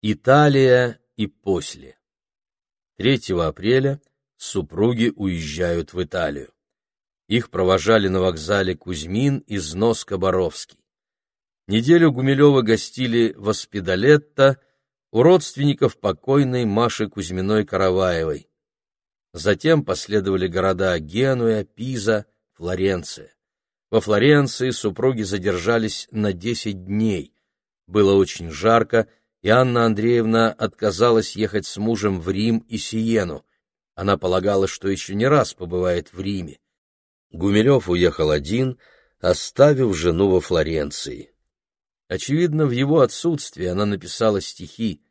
Италия и после. 3 апреля супруги уезжают в Италию. Их провожали на вокзале Кузьмин и Знос-Коборовский. Неделю Гумилева гостили в Аспидалетто у родственников покойной Маши Кузьминой-Караваевой. Затем последовали города Генуя, Пиза, Флоренция. Во Флоренции супруги задержались на десять дней. Было очень жарко, и Анна Андреевна отказалась ехать с мужем в Рим и Сиену. Она полагала, что еще не раз побывает в Риме. Гумилев уехал один, оставив жену во Флоренции. Очевидно, в его отсутствии она написала стихи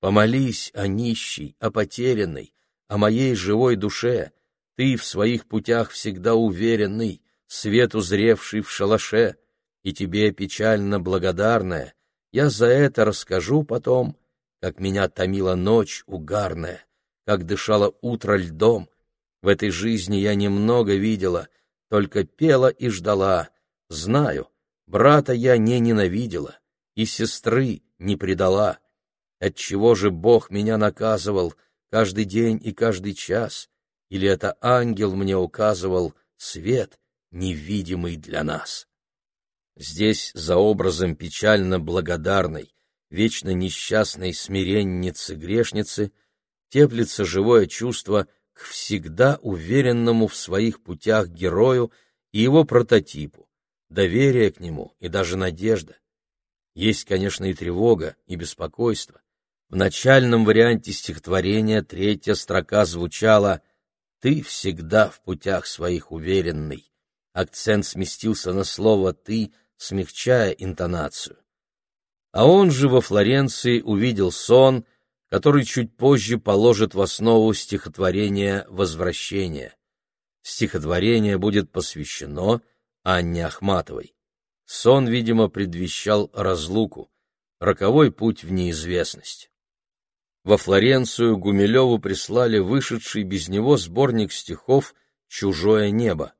«Помолись о нищей, о потерянной, о моей живой душе, ты в своих путях всегда уверенный, свет узревший в шалаше, и тебе печально благодарная, я за это расскажу потом, как меня томила ночь угарная, как дышало утро льдом. В этой жизни я немного видела, только пела и ждала. Знаю, брата я не ненавидела, и сестры не предала. Отчего же Бог меня наказывал каждый день и каждый час? Или это ангел мне указывал свет, невидимый для нас? Здесь за образом печально благодарной, вечно несчастной смиренницы-грешницы теплится живое чувство к всегда уверенному в своих путях герою и его прототипу, доверие к нему и даже надежда. Есть, конечно, и тревога, и беспокойство. В начальном варианте стихотворения третья строка звучала «Ты всегда в путях своих уверенный». Акцент сместился на слово «ты», смягчая интонацию. А он же во Флоренции увидел сон, который чуть позже положит в основу стихотворения «Возвращение». Стихотворение будет посвящено Анне Ахматовой. Сон, видимо, предвещал разлуку, роковой путь в неизвестность. Во Флоренцию Гумилеву прислали вышедший без него сборник стихов «Чужое небо».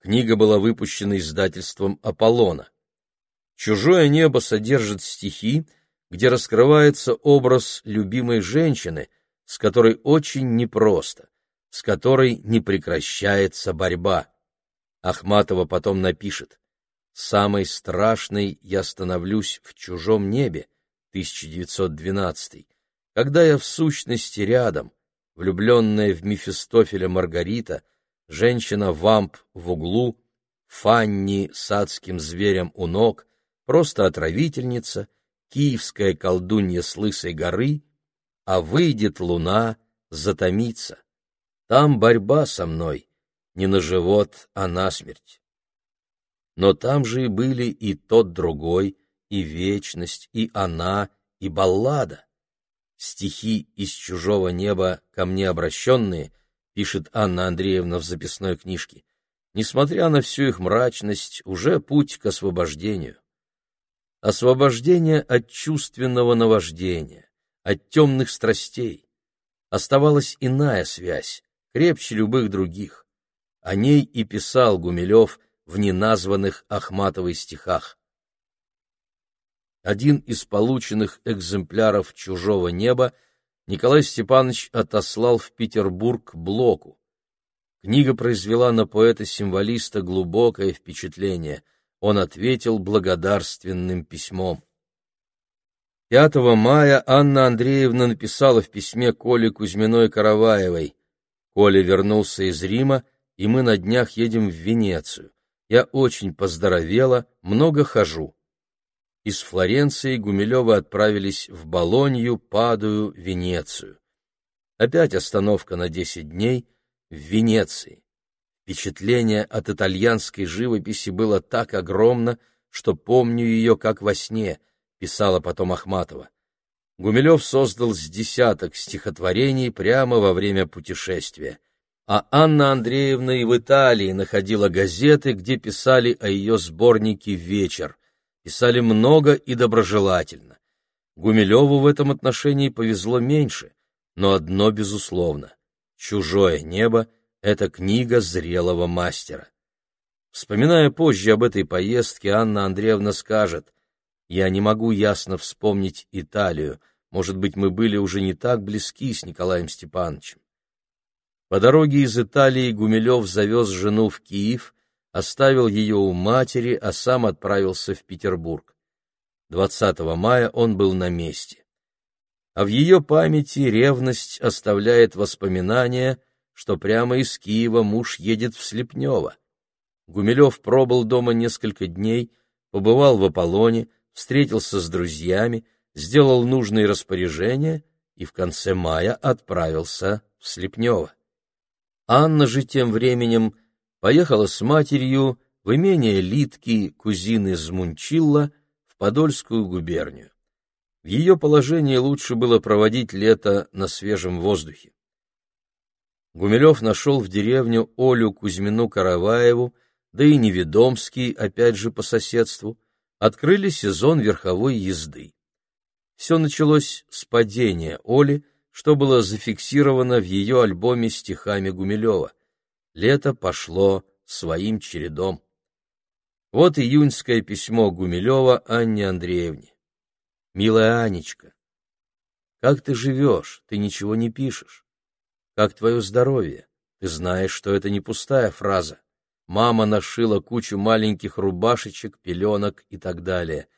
Книга была выпущена издательством «Аполлона». «Чужое небо» содержит стихи, где раскрывается образ любимой женщины, с которой очень непросто, с которой не прекращается борьба. Ахматова потом напишет «Самой страшной я становлюсь в чужом небе» 1912 когда я в сущности рядом, влюбленная в Мефистофеля Маргарита — женщина-вамп в углу, Фанни с адским зверем у ног, просто отравительница, киевская колдунья с лысой горы, а выйдет луна, затомится. Там борьба со мной, не на живот, а на смерть. Но там же и были и тот другой, и вечность, и она, и баллада. Стихи из чужого неба ко мне обращенные пишет Анна Андреевна в записной книжке, несмотря на всю их мрачность, уже путь к освобождению. Освобождение от чувственного наваждения, от темных страстей. Оставалась иная связь, крепче любых других. О ней и писал Гумилев в неназванных Ахматовой стихах. Один из полученных экземпляров «Чужого неба» — Николай Степанович отослал в Петербург Блоку. Книга произвела на поэта-символиста глубокое впечатление. Он ответил благодарственным письмом. 5 мая Анна Андреевна написала в письме Коле Кузьминой-Караваевой. «Коля вернулся из Рима, и мы на днях едем в Венецию. Я очень поздоровела, много хожу. Из Флоренции Гумилевы отправились в Болонью, Падую, Венецию. Опять остановка на десять дней в Венеции. Впечатление от итальянской живописи было так огромно, что помню ее как во сне, писала потом Ахматова. Гумилев создал с десяток стихотворений прямо во время путешествия. А Анна Андреевна и в Италии находила газеты, где писали о ее сборнике «Вечер» писали много и доброжелательно. Гумилеву в этом отношении повезло меньше, но одно безусловно — «Чужое небо» — это книга зрелого мастера. Вспоминая позже об этой поездке, Анна Андреевна скажет, «Я не могу ясно вспомнить Италию, может быть, мы были уже не так близки с Николаем Степановичем. По дороге из Италии Гумилев завез жену в Киев, оставил ее у матери, а сам отправился в Петербург. 20 мая он был на месте. А в ее памяти ревность оставляет воспоминания, что прямо из Киева муж едет в Слепнево. Гумилев пробыл дома несколько дней, побывал в Аполлоне, встретился с друзьями, сделал нужные распоряжения и в конце мая отправился в Слепнево. Анна же тем временем поехала с матерью в имение Литки, кузины Змунчилла, в Подольскую губернию. В ее положении лучше было проводить лето на свежем воздухе. Гумилев нашел в деревню Олю Кузьмину-Караваеву, да и Неведомский, опять же по соседству, открыли сезон верховой езды. Все началось с падения Оли, что было зафиксировано в ее альбоме стихами Гумилева. Лето пошло своим чередом. Вот июньское письмо Гумилева Анне Андреевне. «Милая Анечка, как ты живешь? Ты ничего не пишешь. Как твое здоровье? Ты знаешь, что это не пустая фраза. Мама нашила кучу маленьких рубашечек, пеленок и так далее.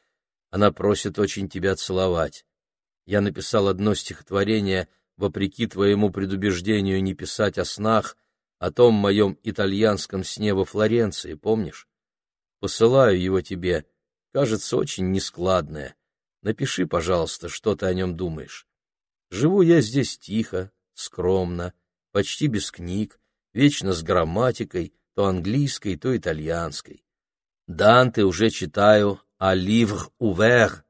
Она просит очень тебя целовать. Я написал одно стихотворение, вопреки твоему предубеждению не писать о снах, о том моем итальянском сне во Флоренции, помнишь? Посылаю его тебе, кажется, очень нескладное. Напиши, пожалуйста, что ты о нем думаешь. Живу я здесь тихо, скромно, почти без книг, вечно с грамматикой, то английской, то итальянской. Данте уже читаю «А livre ouvert»,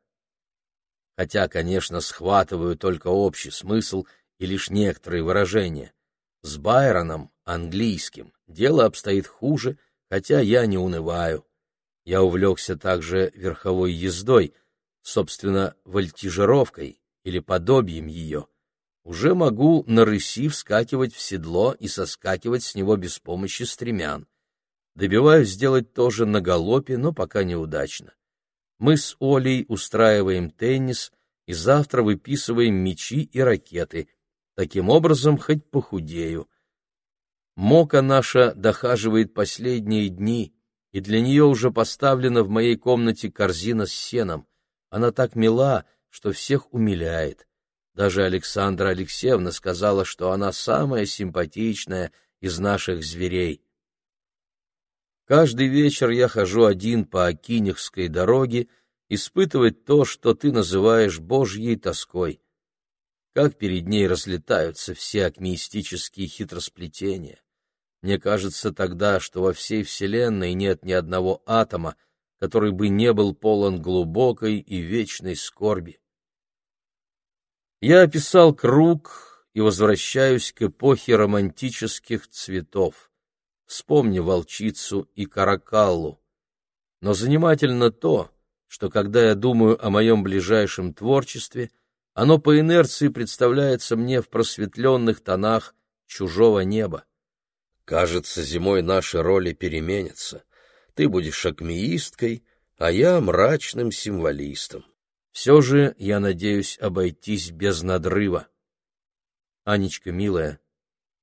хотя, конечно, схватываю только общий смысл и лишь некоторые выражения. С Байроном, английским, дело обстоит хуже, хотя я не унываю. Я увлекся также верховой ездой, собственно, вольтижировкой или подобием ее. Уже могу на рыси вскакивать в седло и соскакивать с него без помощи стремян. Добиваюсь сделать тоже на галопе, но пока неудачно. Мы с Олей устраиваем теннис и завтра выписываем мячи и ракеты. Таким образом, хоть похудею. Мока наша дохаживает последние дни, и для нее уже поставлена в моей комнате корзина с сеном. Она так мила, что всех умиляет. Даже Александра Алексеевна сказала, что она самая симпатичная из наших зверей. Каждый вечер я хожу один по Акинихской дороге, испытывать то, что ты называешь Божьей тоской. Как перед ней разлетаются все акмеистические хитросплетения. Мне кажется тогда, что во всей Вселенной нет ни одного атома, который бы не был полон глубокой и вечной скорби. Я описал круг и возвращаюсь к эпохе романтических цветов. Вспомни волчицу и каракаллу. Но занимательно то, что когда я думаю о моем ближайшем творчестве, оно по инерции представляется мне в просветленных тонах чужого неба. Кажется, зимой наши роли переменятся. Ты будешь акмеисткой, а я мрачным символистом. Все же я надеюсь обойтись без надрыва. Анечка, милая,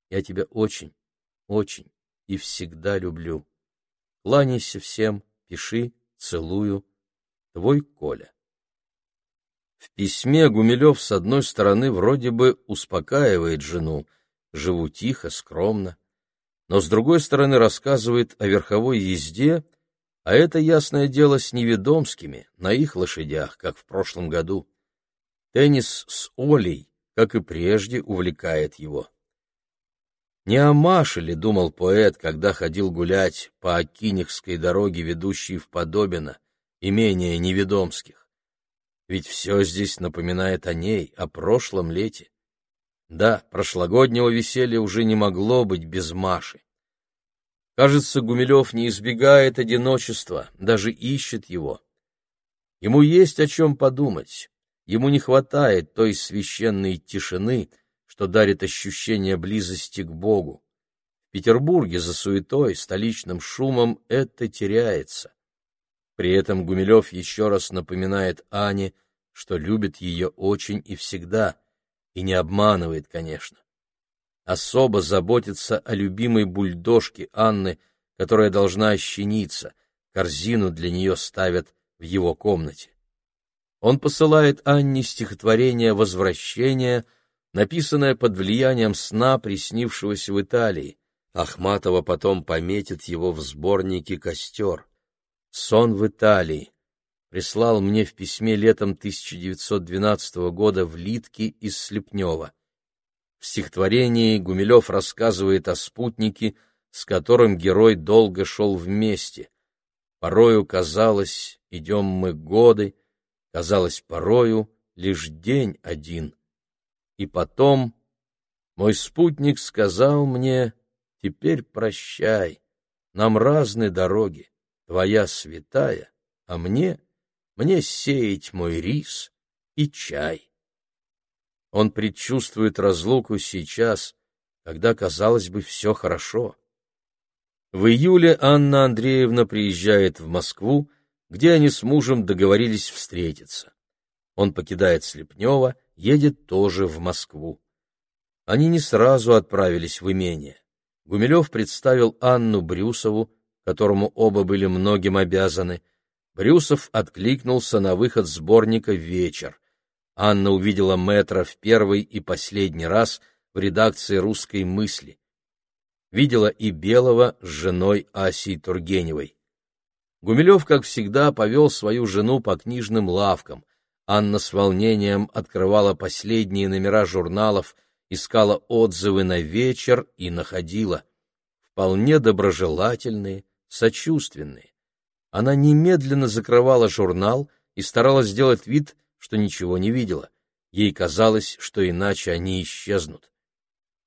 я тебя очень, очень и всегда люблю. Кланяйся всем, пиши, целую. Твой Коля. В письме Гумилев с одной стороны вроде бы успокаивает жену, живу тихо, скромно, но с другой стороны рассказывает о верховой езде, а это ясное дело с неведомскими, на их лошадях, как в прошлом году. Теннис с Олей, как и прежде, увлекает его. Не о Маше ли думал поэт, когда ходил гулять по Акинихской дороге, ведущей в Подобино, имение Неведомских? Ведь все здесь напоминает о ней, о прошлом лете. Да, прошлогоднего веселья уже не могло быть без Маши. Кажется, Гумилев не избегает одиночества, даже ищет его. Ему есть о чем подумать, ему не хватает той священной тишины, что дарит ощущение близости к Богу. В Петербурге за суетой, столичным шумом это теряется. При этом Гумилев еще раз напоминает Ане, что любит ее очень и всегда, и не обманывает, конечно. Особо заботится о любимой бульдожке Анны, которая должна ощениться, корзину для нее ставят в его комнате. Он посылает Анне стихотворение «Возвращение», написанное под влиянием сна, приснившегося в Италии. Ахматова потом пометит его в сборнике «Костер». «Сон в Италии» прислал мне в письме летом 1912 года в Литке из Слепнева. В стихотворении Гумилев рассказывает о спутнике, с которым герой долго шел вместе. Порою казалось, идем мы годы, казалось, порою лишь день один. И потом мой спутник сказал мне, теперь прощай, нам разные дороги, твоя святая, а мне, мне сеять мой рис и чай. Он предчувствует разлуку сейчас, когда, казалось бы, все хорошо. В июле Анна Андреевна приезжает в Москву, где они с мужем договорились встретиться. Он покидает Слепнева, едет тоже в Москву. Они не сразу отправились в имение. Гумилев представил Анну Брюсову, которому оба были многим обязаны. Брюсов откликнулся на выход сборника «Вечер». Анна увидела Метра в первый и последний раз в редакции «Русской мысли». Видела и Белого с женой Асей Тургеневой. Гумилев, как всегда, повел свою жену по книжным лавкам. Анна с волнением открывала последние номера журналов, искала отзывы на вечер и находила. Вполне доброжелательные, сочувственные. Она немедленно закрывала журнал и старалась сделать вид, что ничего не видела. Ей казалось, что иначе они исчезнут.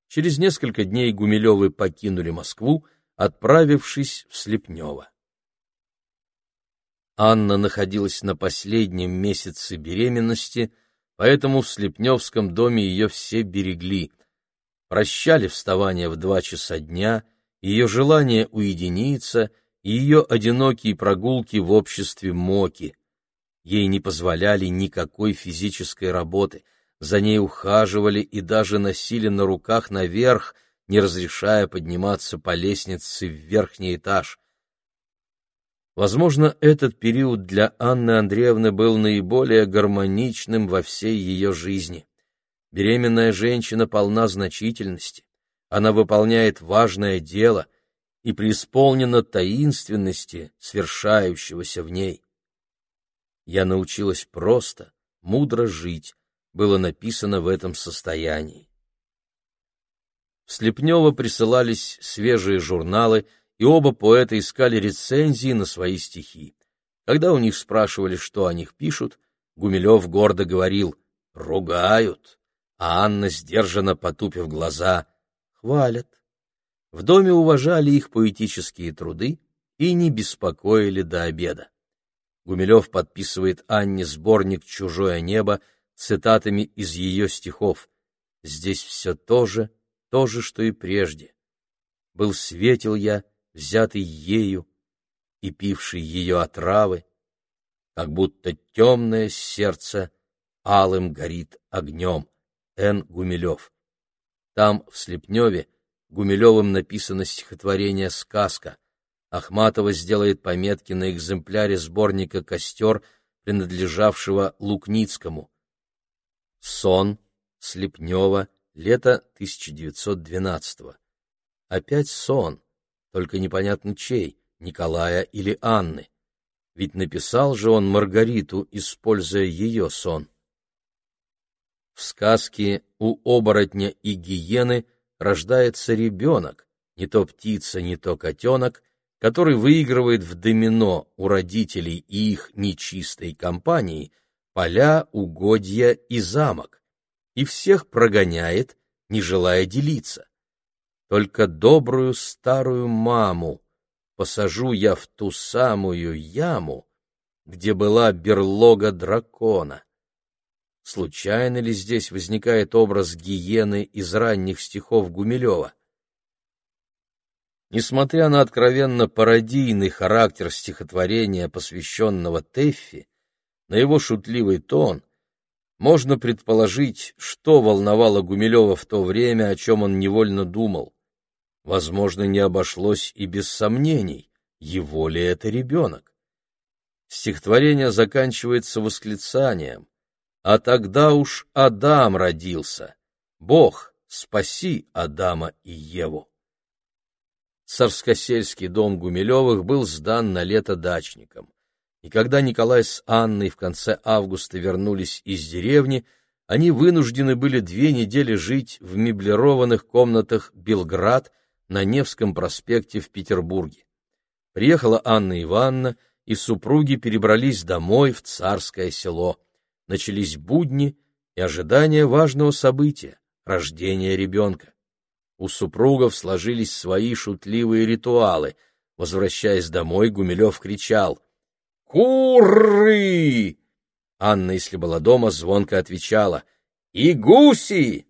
Через несколько дней Гумилевы покинули Москву, отправившись в Слепнево. Анна находилась на последнем месяце беременности, поэтому в Слепневском доме ее все берегли. Прощали вставание в два часа дня, ее желание уединиться и ее одинокие прогулки в обществе Моки. Ей не позволяли никакой физической работы, за ней ухаживали и даже носили на руках наверх, не разрешая подниматься по лестнице в верхний этаж. Возможно, этот период для Анны Андреевны был наиболее гармоничным во всей ее жизни. Беременная женщина полна значительности, она выполняет важное дело и преисполнена таинственности, свершающегося в ней. «Я научилась просто, мудро жить», было написано в этом состоянии. В Слепнево присылались свежие журналы — и оба поэта искали рецензии на свои стихи. Когда у них спрашивали, что о них пишут, Гумилев гордо говорил «ругают», а Анна, сдержанно потупив глаза, «хвалят». В доме уважали их поэтические труды и не беспокоили до обеда. Гумилев подписывает Анне сборник «Чужое небо» цитатами из ее стихов. Здесь все то же, то же, что и прежде. Был светил я, взятый ею и пивший ее отравы, как будто темное сердце алым горит огнем. Н. Гумилев. Там, в Слепневе, Гумилевым написано стихотворение «Сказка». Ахматова сделает пометки на экземпляре сборника «Костер», принадлежавшего Лукницкому. Сон, Слепнева, лето 1912 -го. Опять сон только непонятно чей, Николая или Анны. Ведь написал же он Маргариту, используя ее сон. В сказке «У оборотня и гиены» рождается ребенок, не то птица, не то котенок, который выигрывает в домино у родителей и их нечистой компании поля, угодья и замок, и всех прогоняет, не желая делиться. Только добрую старую маму посажу я в ту самую яму, где была берлога дракона. Случайно ли здесь возникает образ гиены из ранних стихов Гумилева? Несмотря на откровенно пародийный характер стихотворения, посвященного Теффи, на его шутливый тон, можно предположить, что волновало Гумилева в то время, о чем он невольно думал. Возможно, не обошлось и без сомнений, его ли это ребенок. Стихотворение заканчивается восклицанием «А тогда уж Адам родился! Бог, спаси Адама и Еву!» Царскосельский дом Гумилевых был сдан на лето дачникам. И когда Николай с Анной в конце августа вернулись из деревни, они вынуждены были две недели жить в меблированных комнатах «Белград» на Невском проспекте в Петербурге. Приехала Анна Ивановна, и супруги перебрались домой в царское село. Начались будни и ожидание важного события — рождения ребенка. У супругов сложились свои шутливые ритуалы. Возвращаясь домой, Гумилев кричал — «Куры!» Анна, если была дома, звонко отвечала. «И гуси!»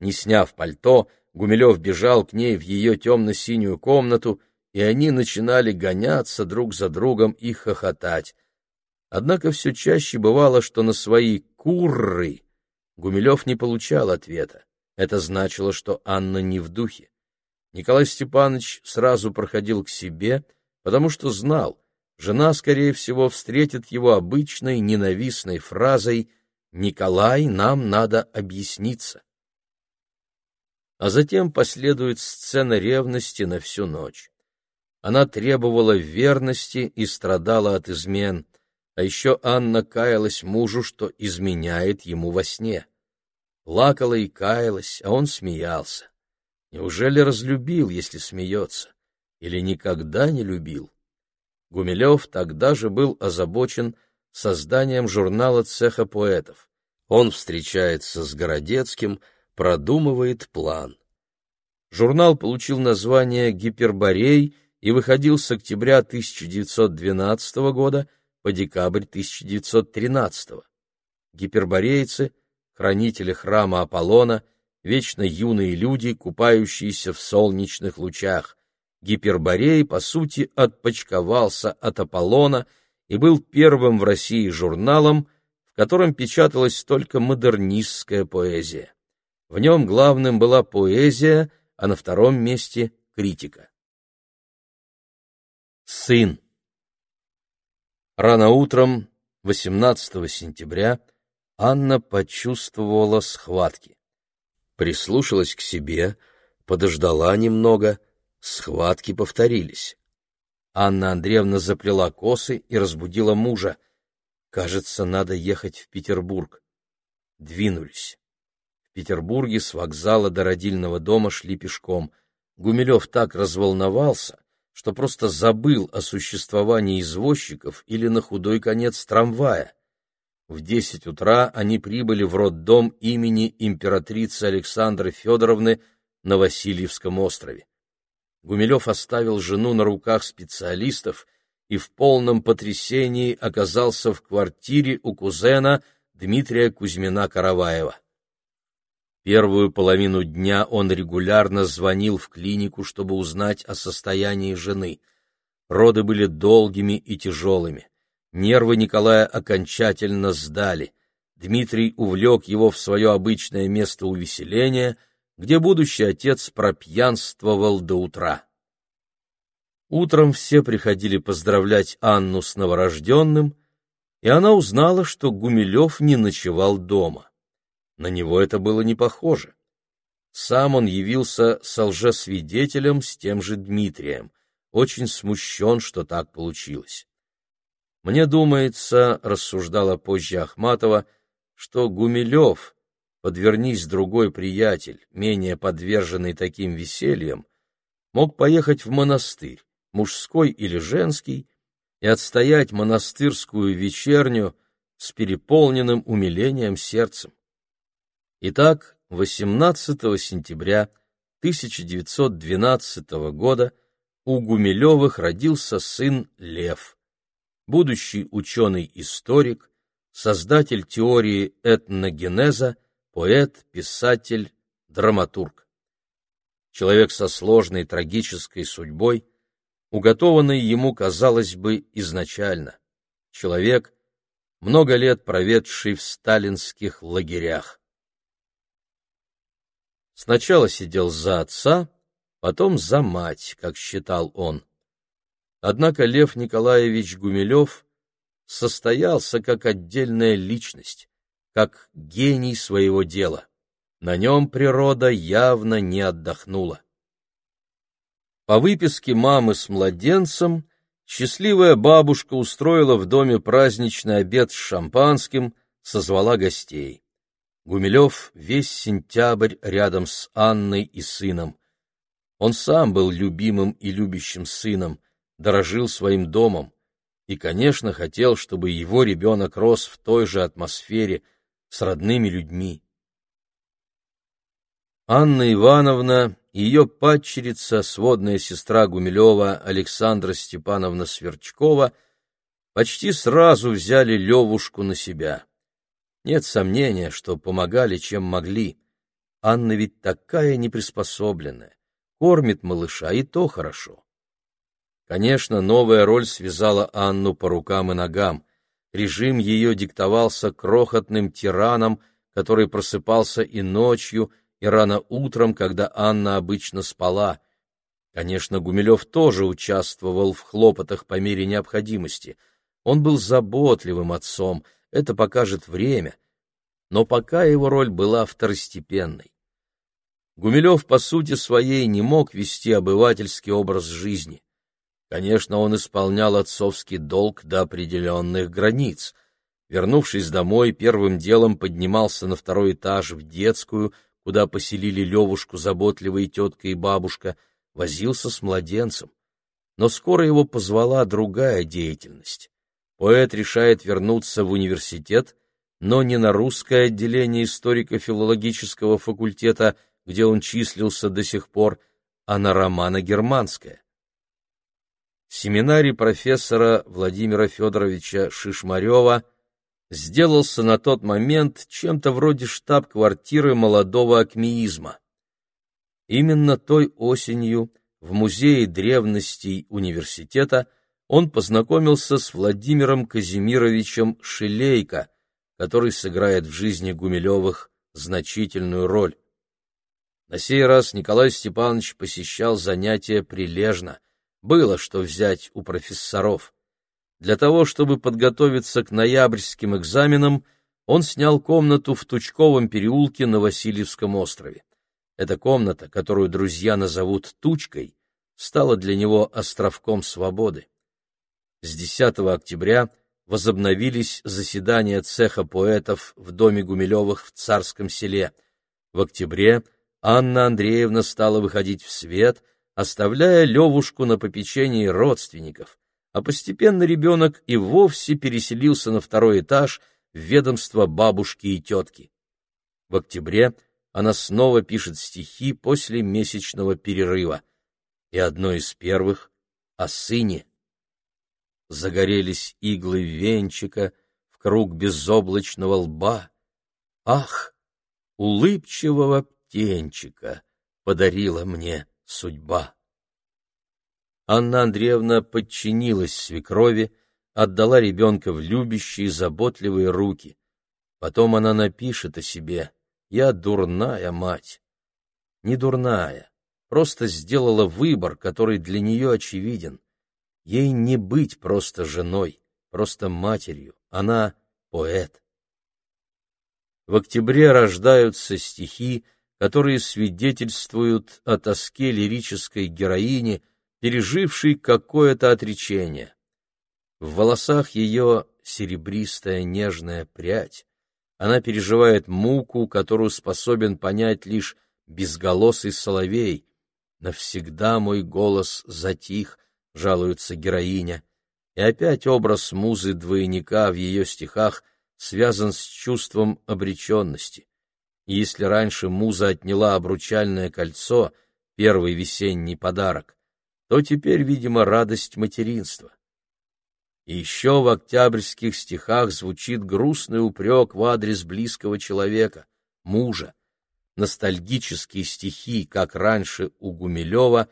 Не сняв пальто, Гумилев бежал к ней в ее темно-синюю комнату, и они начинали гоняться друг за другом и хохотать. Однако все чаще бывало, что на свои «курры» Гумилев не получал ответа. Это значило, что Анна не в духе. Николай Степанович сразу проходил к себе, потому что знал, жена, скорее всего, встретит его обычной ненавистной фразой «Николай, нам надо объясниться». А затем последует сцена ревности на всю ночь. Она требовала верности и страдала от измен, а еще Анна каялась мужу, что изменяет ему во сне. Плакала и каялась, а он смеялся. Неужели разлюбил, если смеется? Или никогда не любил? Гумилев тогда же был озабочен созданием журнала цеха поэтов. Он встречается с Городецким, продумывает план. Журнал получил название «Гиперборей» и выходил с октября 1912 года по декабрь 1913. Гиперборейцы, хранители храма Аполлона, вечно юные люди, купающиеся в солнечных лучах, Гиперборей, по сути, отпочковался от Аполлона и был первым в России журналом, в котором печаталась только модернистская поэзия. В нем главным была поэзия, а на втором месте — критика. Сын Рано утром, 18 сентября, Анна почувствовала схватки. Прислушалась к себе, подождала немного — Схватки повторились. Анна Андреевна заплела косы и разбудила мужа. Кажется, надо ехать в Петербург. Двинулись. В Петербурге с вокзала до родильного дома шли пешком. Гумилев так разволновался, что просто забыл о существовании извозчиков или на худой конец трамвая. В десять утра они прибыли в роддом имени императрицы Александры Федоровны на Васильевском острове. Гумилев оставил жену на руках специалистов и в полном потрясении оказался в квартире у кузена Дмитрия Кузьмина-Караваева. Первую половину дня он регулярно звонил в клинику, чтобы узнать о состоянии жены. Роды были долгими и тяжелыми. Нервы Николая окончательно сдали. Дмитрий увлек его в свое обычное место увеселения — где будущий отец пропьянствовал до утра. Утром все приходили поздравлять Анну с новорожденным, и она узнала, что Гумилев не ночевал дома. На него это было не похоже. Сам он явился со лжесвидетелем с тем же Дмитрием, очень смущен, что так получилось. Мне думается, рассуждала позже Ахматова, что Гумилев подвернись другой приятель, менее подверженный таким весельям, мог поехать в монастырь, мужской или женский, и отстоять монастырскую вечерню с переполненным умилением сердцем. Итак, 18 сентября 1912 года у Гумилевых родился сын Лев, будущий ученый-историк, создатель теории этногенеза поэт, писатель, драматург. Человек со сложной трагической судьбой, уготованной ему, казалось бы, изначально. Человек, много лет проведший в сталинских лагерях. Сначала сидел за отца, потом за мать, как считал он. Однако Лев Николаевич Гумилев состоялся как отдельная личность, как гений своего дела. На нем природа явно не отдохнула. По выписке мамы с младенцем счастливая бабушка устроила в доме праздничный обед с шампанским, созвала гостей. Гумилев весь сентябрь рядом с Анной и сыном. Он сам был любимым и любящим сыном, дорожил своим домом и, конечно, хотел, чтобы его ребенок рос в той же атмосфере с родными людьми. Анна Ивановна и ее падчерица, сводная сестра Гумилева Александра Степановна Сверчкова, почти сразу взяли Левушку на себя. Нет сомнения, что помогали, чем могли. Анна ведь такая неприспособленная, кормит малыша, и то хорошо. Конечно, новая роль связала Анну по рукам и ногам. Режим ее диктовался крохотным тираном, который просыпался и ночью, и рано утром, когда Анна обычно спала. Конечно, Гумилев тоже участвовал в хлопотах по мере необходимости. Он был заботливым отцом, это покажет время. Но пока его роль была второстепенной. Гумилев по сути своей не мог вести обывательский образ жизни. Конечно, он исполнял отцовский долг до определенных границ. Вернувшись домой, первым делом поднимался на второй этаж в детскую, куда поселили Левушку заботливые тетка и бабушка, возился с младенцем. Но скоро его позвала другая деятельность. Поэт решает вернуться в университет, но не на русское отделение историко-филологического факультета, где он числился до сих пор, а на романо-германское семинарий профессора Владимира Федоровича Шишмарева сделался на тот момент чем-то вроде штаб-квартиры молодого акмеизма. Именно той осенью в Музее древностей университета он познакомился с Владимиром Казимировичем Шилейко, который сыграет в жизни Гумилевых значительную роль. На сей раз Николай Степанович посещал занятия прилежно, было что взять у профессоров. Для того, чтобы подготовиться к ноябрьским экзаменам, он снял комнату в Тучковом переулке на Васильевском острове. Эта комната, которую друзья назовут «Тучкой», стала для него островком свободы. С 10 октября возобновились заседания цеха поэтов в доме Гумилевых в Царском селе. В октябре Анна Андреевна стала выходить в свет — оставляя Левушку на попечении родственников, а постепенно ребенок и вовсе переселился на второй этаж в ведомство бабушки и тетки. В октябре она снова пишет стихи после месячного перерыва, и одно из первых — о сыне. Загорелись иглы венчика в круг безоблачного лба. Ах, улыбчивого птенчика подарила мне судьба. Анна Андреевна подчинилась свекрови, отдала ребенка в любящие, заботливые руки. Потом она напишет о себе «Я дурная мать». Не дурная, просто сделала выбор, который для нее очевиден. Ей не быть просто женой, просто матерью, она поэт. В октябре рождаются стихи, которые свидетельствуют о тоске лирической героини, пережившей какое-то отречение. В волосах ее серебристая нежная прядь. Она переживает муку, которую способен понять лишь безголосый соловей. «Навсегда мой голос затих», — жалуется героиня. И опять образ музы-двойника в ее стихах связан с чувством обреченности. И если раньше муза отняла обручальное кольцо, первый весенний подарок, то теперь, видимо, радость материнства. И еще в октябрьских стихах звучит грустный упрек в адрес близкого человека, мужа. Ностальгические стихи, как раньше у Гумилева,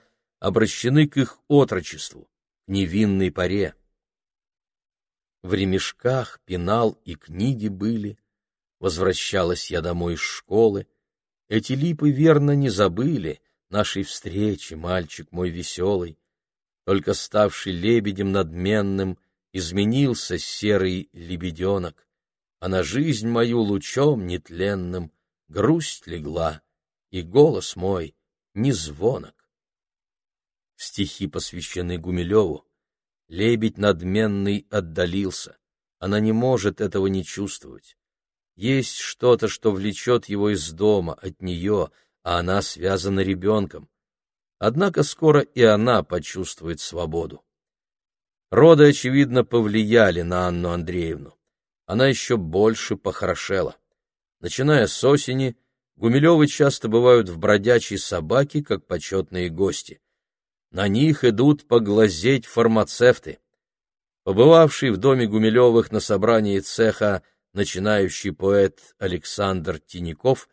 обращены к их отрочеству, невинной поре. В ремешках пенал и книги были. Возвращалась я домой из школы. Эти липы верно не забыли Нашей встречи, мальчик мой веселый. Только ставший лебедем надменным Изменился серый лебеденок, А на жизнь мою лучом нетленным Грусть легла, и голос мой не звонок. Стихи посвящены Гумилеву. Лебедь надменный отдалился. Она не может этого не чувствовать. Есть что-то, что влечет его из дома, от нее, а она связана ребенком. Однако скоро и она почувствует свободу. Роды, очевидно, повлияли на Анну Андреевну. Она еще больше похорошела. Начиная с осени, Гумилевы часто бывают в бродячей собаке, как почетные гости. На них идут поглазеть фармацевты. Побывавший в доме Гумилевых на собрании цеха начинающий поэт Александр Тиняков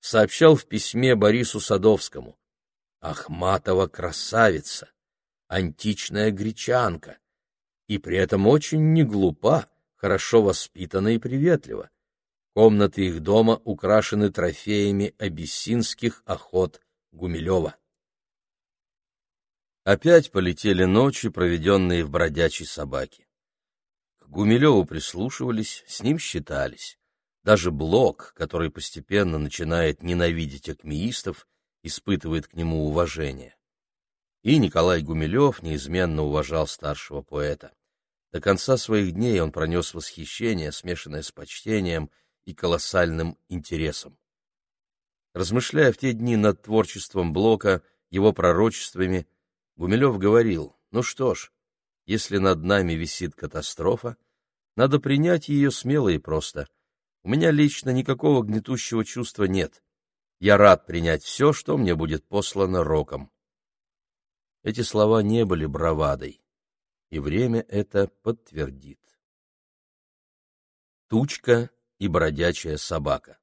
сообщал в письме Борису Садовскому «Ахматова красавица, античная гречанка, и при этом очень неглупа, хорошо воспитана и приветлива. Комнаты их дома украшены трофеями абиссинских охот Гумилева. Опять полетели ночи, проведенные в бродячей собаке. К Гумилеву прислушивались, с ним считались. Даже Блок, который постепенно начинает ненавидеть акмеистов, испытывает к нему уважение. И Николай Гумилев неизменно уважал старшего поэта. До конца своих дней он пронес восхищение, смешанное с почтением — и колоссальным интересом. Размышляя в те дни над творчеством Блока, его пророчествами, Гумилев говорил, ну что ж, если над нами висит катастрофа, надо принять ее смело и просто. У меня лично никакого гнетущего чувства нет. Я рад принять все, что мне будет послано роком. Эти слова не были бравадой, и время это подтвердит. Тучка и бродячая собака.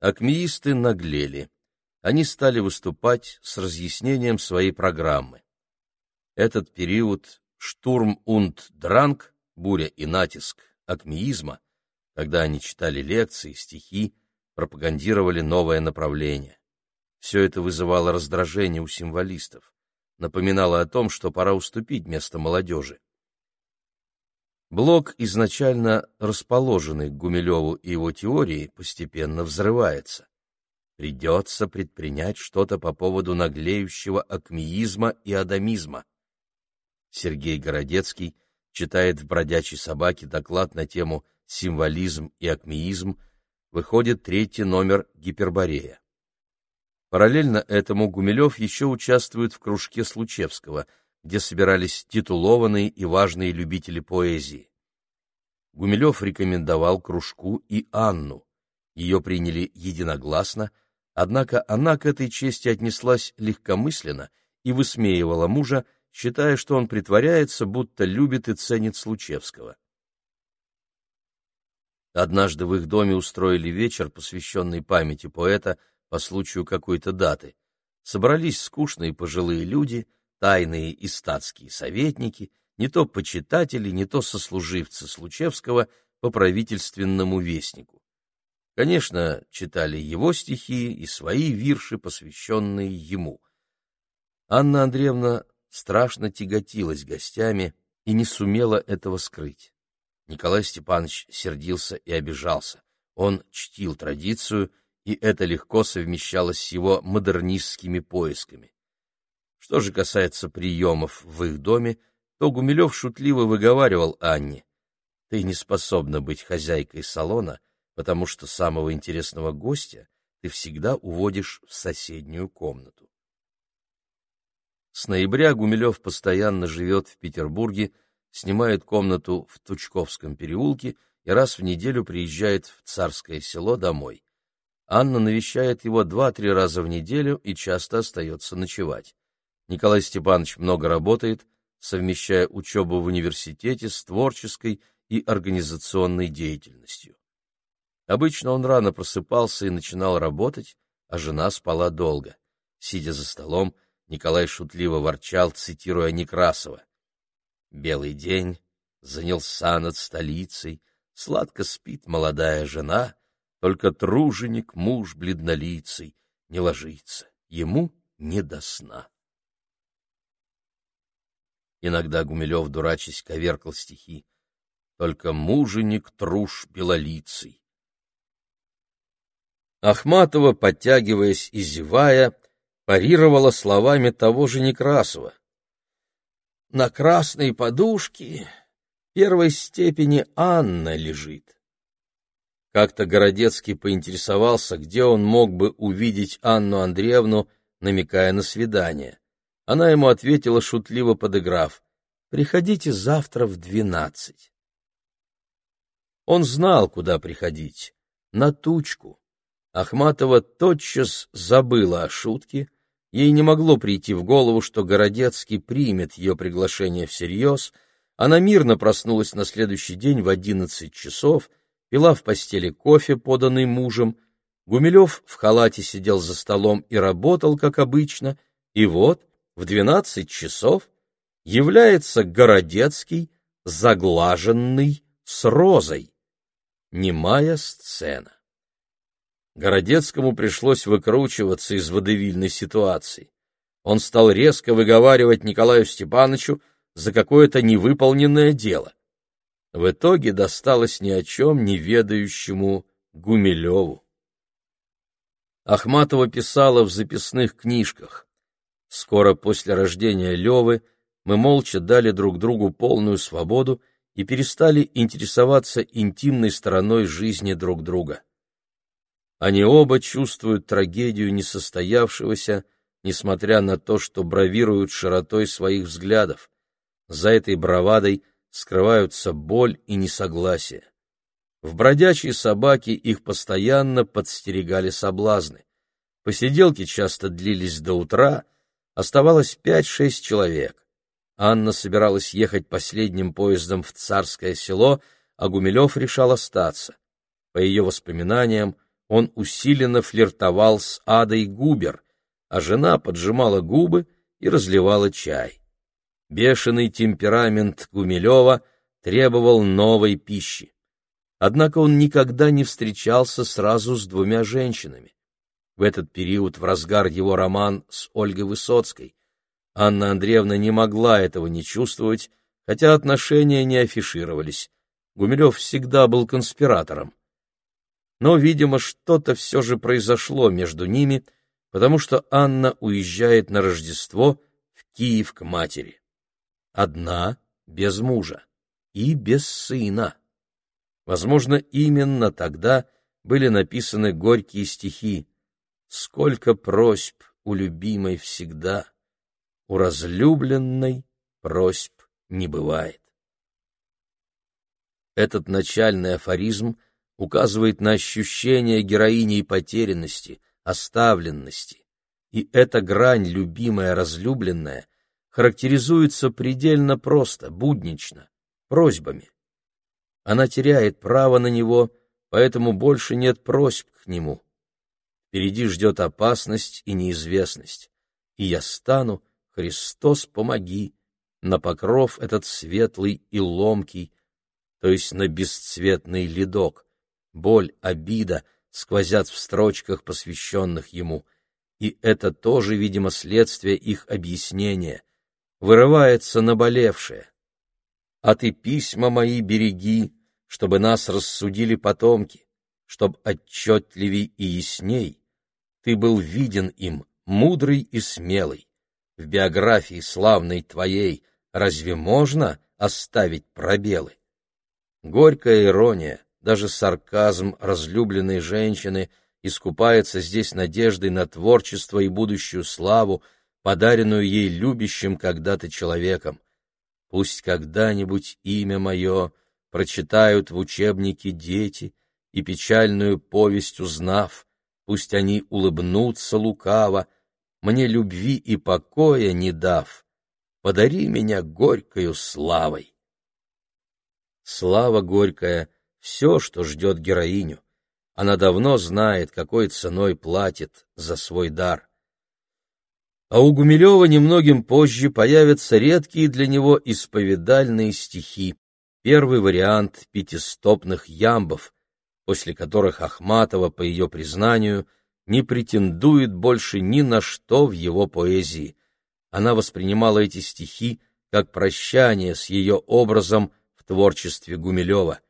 Акмеисты наглели. Они стали выступать с разъяснением своей программы. Этот период «Штурм und Дранг», буря и натиск акмеизма, когда они читали лекции, стихи, пропагандировали новое направление. Все это вызывало раздражение у символистов, напоминало о том, что пора уступить место молодежи. Блок, изначально расположенный к Гумилеву и его теории, постепенно взрывается. Придется предпринять что-то по поводу наглеющего акмеизма и адамизма. Сергей Городецкий читает в «Бродячей собаке» доклад на тему «Символизм и акмеизм», выходит третий номер «Гиперборея». Параллельно этому Гумилев еще участвует в кружке Случевского – где собирались титулованные и важные любители поэзии. Гумилев рекомендовал кружку и Анну. Ее приняли единогласно, однако она к этой чести отнеслась легкомысленно и высмеивала мужа, считая, что он притворяется, будто любит и ценит Случевского. Однажды в их доме устроили вечер, посвященный памяти поэта по случаю какой-то даты. Собрались скучные пожилые люди — тайные и статские советники, не то почитатели, не то сослуживцы Случевского по правительственному вестнику. Конечно, читали его стихи и свои вирши, посвященные ему. Анна Андреевна страшно тяготилась гостями и не сумела этого скрыть. Николай Степанович сердился и обижался. Он чтил традицию, и это легко совмещалось с его модернистскими поисками. Что же касается приемов в их доме, то Гумилев шутливо выговаривал Анне, «Ты не способна быть хозяйкой салона, потому что самого интересного гостя ты всегда уводишь в соседнюю комнату». С ноября Гумилев постоянно живет в Петербурге, снимает комнату в Тучковском переулке и раз в неделю приезжает в Царское село домой. Анна навещает его два-три раза в неделю и часто остается ночевать. Николай Степанович много работает, совмещая учебу в университете с творческой и организационной деятельностью. Обычно он рано просыпался и начинал работать, а жена спала долго. Сидя за столом, Николай шутливо ворчал, цитируя Некрасова. Белый день занялся над столицей, Сладко спит молодая жена, Только труженик, муж бледнолицый, Не ложится, ему не до сна. Иногда Гумилев, дурачись, коверкал стихи. Только муженик труж белолицый. Ахматова, подтягиваясь и зевая, парировала словами того же Некрасова. На красной подушке первой степени Анна лежит. Как-то Городецкий поинтересовался, где он мог бы увидеть Анну Андреевну, намекая на свидание. Она ему ответила, шутливо подыграв, «Приходите завтра в двенадцать». Он знал, куда приходить, на тучку. Ахматова тотчас забыла о шутке, ей не могло прийти в голову, что Городецкий примет ее приглашение всерьез, она мирно проснулась на следующий день в одиннадцать часов, пила в постели кофе, поданный мужем, Гумилев в халате сидел за столом и работал, как обычно, и вот в двенадцать часов является Городецкий, заглаженный, с розой. Немая сцена. Городецкому пришлось выкручиваться из водевильной ситуации. Он стал резко выговаривать Николаю Степановичу за какое-то невыполненное дело. В итоге досталось ни о чем не ведающему Гумилеву. Ахматова писала в записных книжках. Скоро после рождения Левы мы молча дали друг другу полную свободу и перестали интересоваться интимной стороной жизни друг друга. Они оба чувствуют трагедию несостоявшегося, несмотря на то, что бравируют широтой своих взглядов. За этой бравадой скрываются боль и несогласие. В бродячей собаке их постоянно подстерегали соблазны. Посиделки часто длились до утра, оставалось пять-шесть человек. Анна собиралась ехать последним поездом в Царское село, а Гумилев решал остаться. По ее воспоминаниям, он усиленно флиртовал с Адой Губер, а жена поджимала губы и разливала чай. Бешеный темперамент Гумилева требовал новой пищи. Однако он никогда не встречался сразу с двумя женщинами. В этот период, в разгар его роман с Ольгой Высоцкой, Анна Андреевна не могла этого не чувствовать, хотя отношения не афишировались. Гумилев всегда был конспиратором. Но, видимо, что-то все же произошло между ними, потому что Анна уезжает на Рождество в Киев к матери одна, без мужа и без сына. Возможно, именно тогда были написаны горькие стихи «Сколько просьб у любимой всегда, у разлюбленной просьб не бывает». Этот начальный афоризм указывает на ощущение героини потерянности, оставленности, и эта грань любимая-разлюбленная характеризуется предельно просто, буднично, просьбами. Она теряет право на него, поэтому больше нет просьб к нему. Впереди ждет опасность и неизвестность. И я стану, Христос, помоги, на покров этот светлый и ломкий, то есть на бесцветный ледок. Боль, обида сквозят в строчках, посвященных ему. И это тоже, видимо, следствие их объяснения — вырывается наболевшее. А ты письма мои береги, чтобы нас рассудили потомки, чтоб отчетливей и ясней ты был виден им, мудрый и смелый. В биографии славной твоей разве можно оставить пробелы? Горькая ирония, даже сарказм разлюбленной женщины искупается здесь надеждой на творчество и будущую славу, подаренную ей любящим когда-то человеком. Пусть когда-нибудь имя мое прочитают в учебнике дети, и печальную повесть узнав, пусть они улыбнутся лукаво, мне любви и покоя не дав, подари меня горькою славой. Слава горькая — все, что ждет героиню. Она давно знает, какой ценой платит за свой дар. а у Гумилева немногим позже появятся редкие для него исповедальные стихи, первый вариант пятистопных ямбов, после которых Ахматова, по ее признанию, не претендует больше ни на что в его поэзии. Она воспринимала эти стихи как прощание с ее образом в творчестве Гумилева.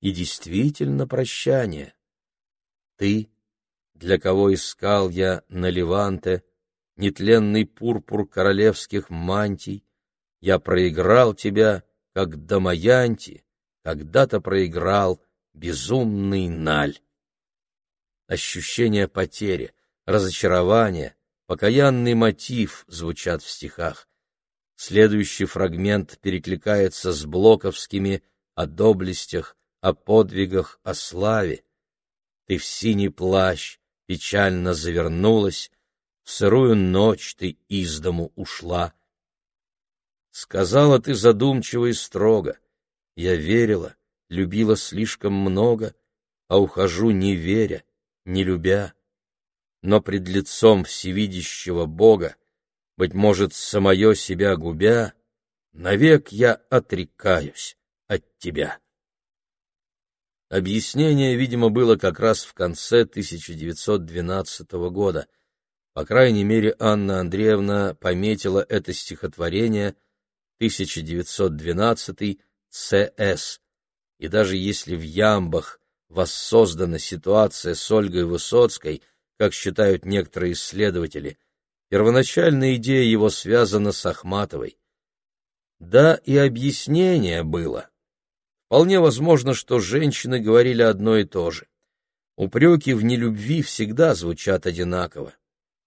И действительно прощание. Ты, для кого искал я на Леванте нетленный пурпур королевских мантий, я проиграл тебя, как Дамаянти, когда-то проиграл безумный Наль. Ощущение потери, разочарования, покаянный мотив звучат в стихах. Следующий фрагмент перекликается с блоковскими о доблестях, о подвигах, о славе. Ты в синий плащ печально завернулась, в сырую ночь ты из дому ушла. Сказала ты задумчиво и строго, я верила, любила слишком много, а ухожу не веря, не любя. Но пред лицом всевидящего Бога, быть может, самое себя губя, навек я отрекаюсь от тебя. Объяснение, видимо, было как раз в конце 1912 года. По крайней мере, Анна Андреевна пометила это стихотворение 1912 ЦС. И даже если в Ямбах воссоздана ситуация с Ольгой Высоцкой, как считают некоторые исследователи, первоначальная идея его связана с Ахматовой. Да, и объяснение было. Вполне возможно, что женщины говорили одно и то же. Упреки в нелюбви всегда звучат одинаково.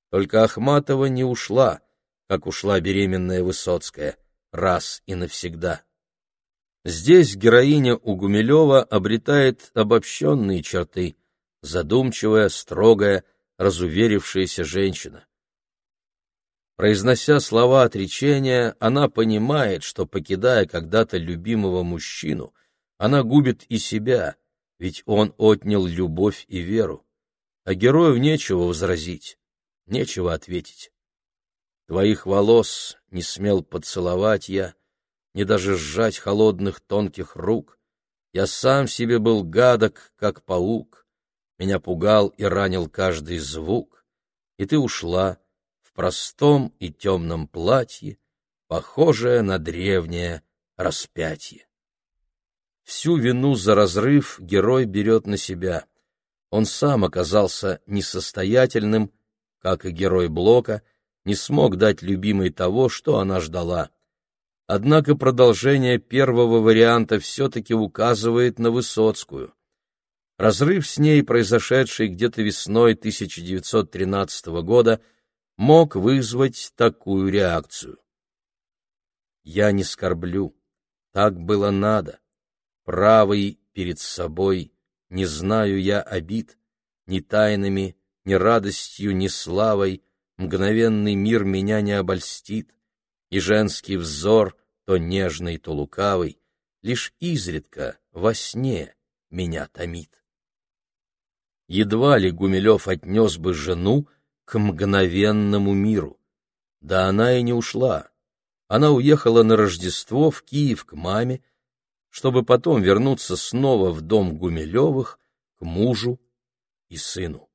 Только Ахматова не ушла, как ушла беременная Высоцкая, раз и навсегда. Здесь героиня у Гумилева обретает обобщенные черты, задумчивая, строгая, разуверившаяся женщина. Произнося слова отречения, она понимает, что, покидая когда-то любимого мужчину, она губит и себя, ведь он отнял любовь и веру. А герою нечего возразить, нечего ответить. Твоих волос не смел поцеловать я, не даже сжать холодных тонких рук. Я сам себе был гадок, как паук, меня пугал и ранил каждый звук, и ты ушла в простом и темном платье, похожее на древнее распятие. Всю вину за разрыв герой берет на себя. Он сам оказался несостоятельным, как и герой Блока, не смог дать любимой того, что она ждала. Однако продолжение первого варианта все-таки указывает на Высоцкую. Разрыв с ней, произошедший где-то весной 1913 года, мог вызвать такую реакцию. «Я не скорблю, так было надо, правый перед собой, не знаю я обид, ни тайнами, ни радостью, ни славой, мгновенный мир меня не обольстит, и женский взор, то нежный, то лукавый, лишь изредка во сне меня томит. Едва ли Гумилев отнес бы жену к мгновенному миру. Да она и не ушла. Она уехала на Рождество в Киев к маме, чтобы потом вернуться снова в дом Гумилевых к мужу и сыну.